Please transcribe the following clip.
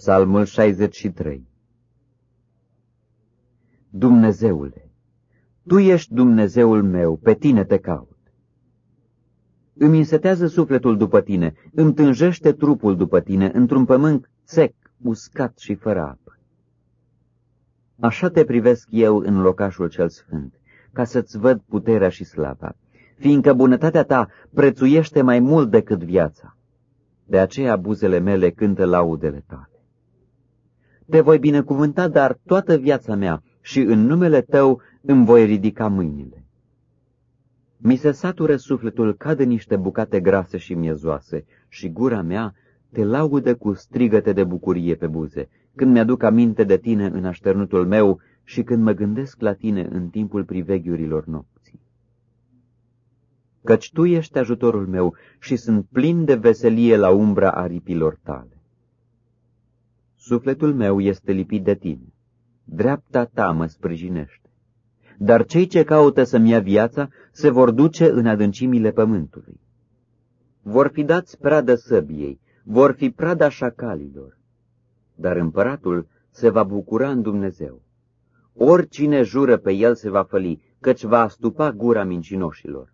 Psalmul 63 Dumnezeule, Tu ești Dumnezeul meu, pe Tine te caut. Îmi însetează sufletul după Tine, îmi tânjește trupul după Tine, într-un pământ sec, uscat și fără apă. Așa te privesc eu în locașul cel sfânt, ca să-ți văd puterea și slava, fiindcă bunătatea ta prețuiește mai mult decât viața. De aceea buzele mele cântă laudele tale. Te voi binecuvânta, dar toată viața mea și în numele tău îmi voi ridica mâinile. Mi se satură sufletul ca de niște bucate grase și miezoase și gura mea te laudă cu strigăte de bucurie pe buze, când mi-aduc aminte de tine în așternutul meu și când mă gândesc la tine în timpul priveghiurilor nopții. Căci tu ești ajutorul meu și sunt plin de veselie la umbra aripilor tale. Sufletul meu este lipit de tine, dreapta ta mă sprijinește. Dar cei ce caută să-mi ia viața se vor duce în adâncimile pământului. Vor fi dați pradă săbiei, vor fi prada șacalilor, dar împăratul se va bucura în Dumnezeu. Oricine jură pe el se va făli, căci va astupa gura mincinoșilor.